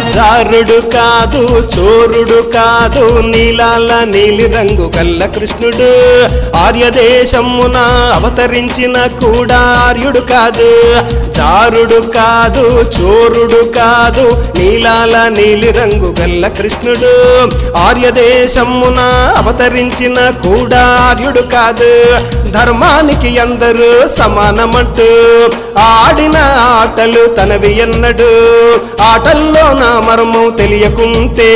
జారుడు కాదు చోరుడు కాదు నీలాల నీలి రంగు గల్ల కృష్ణుడు. ఆర్యదేశమున అవతరించిన కూడా ఆర్యుడు కాదు చారుడు కాదు చోరుడు కాదు నీలాల నీలి రంగు గల్ల కృష్ణుడు. ఆర్యదేశమున అవతరించిన కూడా ఆర్యుడు కాదు ధర్మానికి అందరూ సమానమంటూ. ఆడిన ఆటలు తనవి ఎన్నడు ఆటల్లో నా మర్మం తెలియకుంటే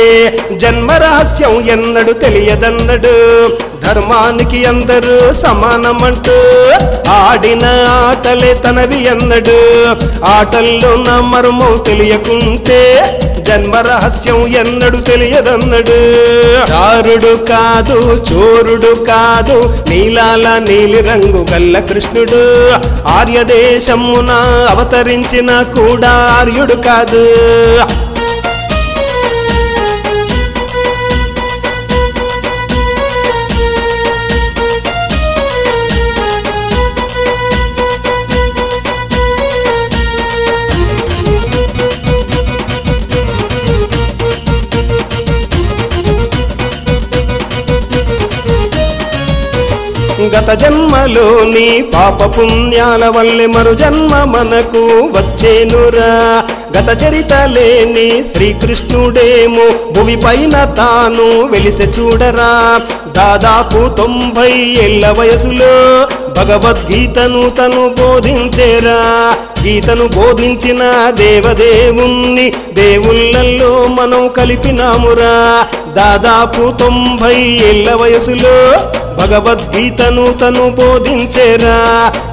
జన్మ రహస్యం ఎన్నడు తెలియదన్నడు. ధర్మానికి అందరూ సమానమంటూ ఆడిన ఆటలే తనవి అన్నడు ఆటల్లో నా మర్మం తెలియకుంటే జన్మ రహస్యం ఎన్నడు తెలియదన్నడు. చారుడు కాదు చోరుడు కాదు నీలాల నీలి రంగు గల్ల కృష్ణుడు. ఆర్యదేశమున అవతరించిన కూడా ఆర్యుడు కాదు. గత జన్మలోని పాప పుణ్యాల వల్లే మరు జన్మ మనకు వచ్చేనురా. గత చరిత లేని శ్రీకృష్ణుడేమో భూమి పైన తాను వెలిసె చూడరా. దాదాపు తొంభై ఏళ్ళ వయసులో భగవద్గీతను తను బోధించేరా. గీతను బోధించిన దేవదేవుణ్ణి దేవుళ్ళల్లో మనం కలిపినామురా. దాదాపు తొంభై ఏళ్ళ వయసులో భగవద్గీతను తను బోధించేరా.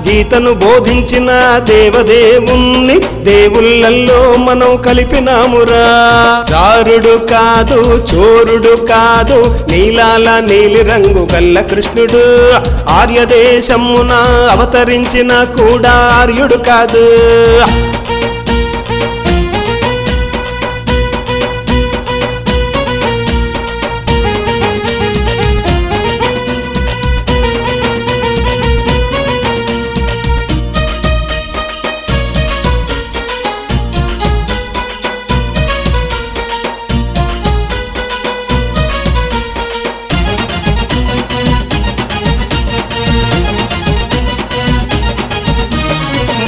గీతను బోధించిన దేవదేవుణ్ణి దేవుళ్ళల్లో మనం కలిపినామురా. దారుడు కాదు చోరుడు కాదు నీలాల నీలి రంగు గల్ల కృష్ణుడు. ఆర్యదేశమున అవతరించిన కూడా ఆర్యుడు కాదు.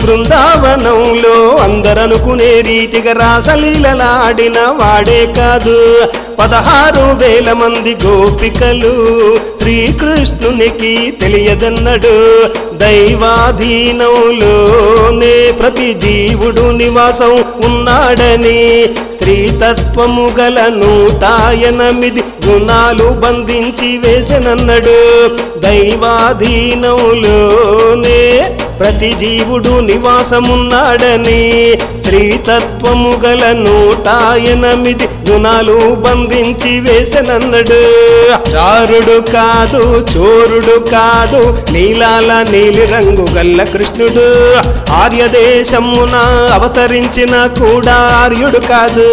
బృందావనంలో అందరనుకునే రీతిగా రాసలీలలాడిన వాడే కాదు. పదహారు వేల మంది గోపికలు శ్రీకృష్ణునికి తెలియదన్నడు. దైవాధీనంలోనే ప్రతి జీవుడు నివాసం ఉన్నాడని స్త్రీతత్వము గల నూటాయనమిది గుణాలు బంధించి వేసెనన్నడు. దైవాధీనంలోనే ప్రతి జీవుడు నివాసమున్నాడని స్త్రీతత్వము గల నూట ఎనిమిది గుణాలు బంధించి వేసెనన్నడు. చారుడు కాదు చోరుడు కాదు నీలాల నీలి రంగు గల్ల కృష్ణుడు. ఆర్యదేశమున అవతరించిన కూడా ఆర్యుడు కాదు.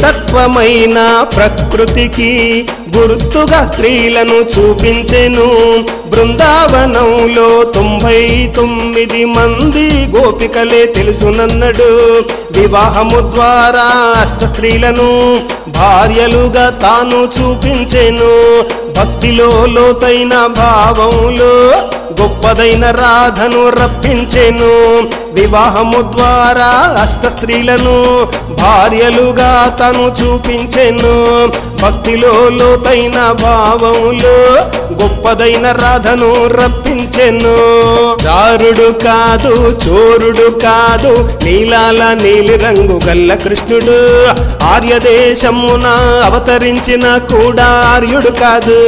తత్వమైన ప్రకృతికి గుర్తుగా స్త్రీలను చూపించెను. బృందావనంలో తొంభై తొమ్మిది మంది గోపికలే తెలుసునన్నడు వివాహము ద్వారా అష్ట స్త్రీలను భార్యలుగా తాను చూపించెను. భక్తిలో లోతైన భావంలో గొప్పదైన రాధను రప్పించెను. వివాహము ద్వారా అష్ట స్త్రీలను భార్యలుగా తను చూపించెను. భక్తిలో లోతైన భావములు గొప్పదైన రాధను రప్పించెను. చారుడు కాదు చోరుడు కాదు నీలాల నీలి రంగు గల్ల కృష్ణుడు. ఆర్యదేశమున అవతరించిన కూడా ఆర్యుడు కాదు.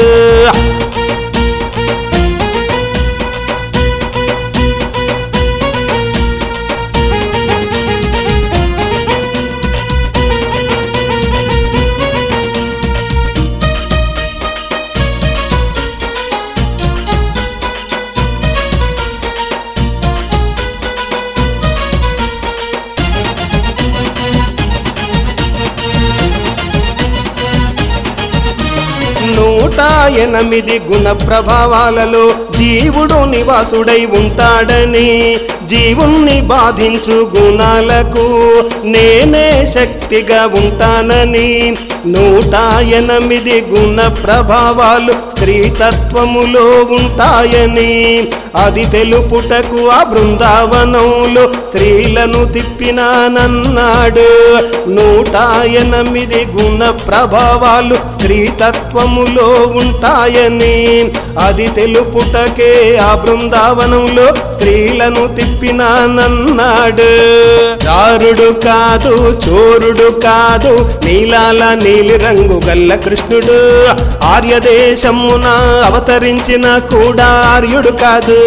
ఎనిమిది గుణ ప్రభావాలలో జీవుడు నివాసుడై ఉంటాడని జీవుణ్ణి బాధించు గుణాలకు నేనే శక్తిగా ఉంటానని నూట ఎనిమిది గుణ ప్రభావాలు స్త్రీతత్వములో ఉంటాయని అది తెలుపుటకు ఆ బృందావనంలో స్త్రీలను తిప్పినానన్నాడు నూట ఎనిమిది గుణ ప్రభావాలు స్త్రీతత్వములో ఉంటాయని. అది తెలుపుటకే ఆ బృందావనంలో స్త్రీలను తిప్పినానన్నాడు దారుడు కాదు చోరుడు కాదు నీలాల నీలి రంగు గల్ల కృష్ణుడు. ఆర్యదేశమున అవతరించిన కూడా ఆర్యుడు కాదు.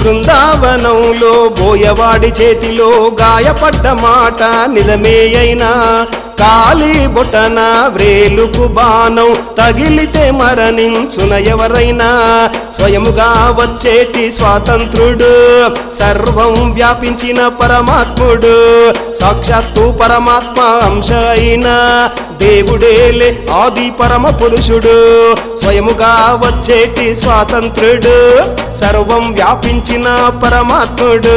బృందావనంలో బోయవాడి చేతిలో గాయపడ్డ మాట నిజమే అయినా కాలి బొటన వ్రేలుకు బాణం తగిలితే మరణించున ఎవరైనా. స్వయముగా వచ్చేటి స్వాతంత్రుడు సర్వం వ్యాపించిన పరమాత్ముడు సాక్షాత్తు పరమాత్మ అంశ అయిన దేవుడేలే ఆది పరమ పురుషుడు. స్వయముగా వచ్చేటి స్వాతంత్రుడు సర్వం వ్యాపించిన పరమాత్ముడు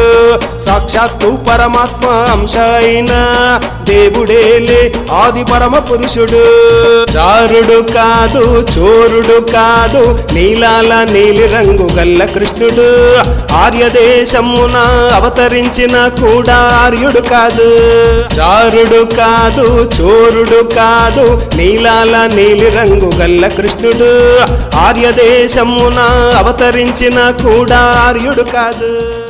సాక్షాత్తు పరమాత్మ అంశ అయిన దేవుడేలే ఆది పరమ పురుషుడు. చారుడు కాదు చోరుడు కాదు నీలాల నీలి రంగు గల్ల కృష్ణుడు. ఆర్యదేశమున అవతరించిన కూడా ఆర్యుడు కాదు. చారుడు కాదు చోరుడు కాదు నీలాల నీలి రంగు గల్ల కృష్ణుడు. ఆర్యదేశమున అవతరించిన కూడా ఆర్యుడు కాదు.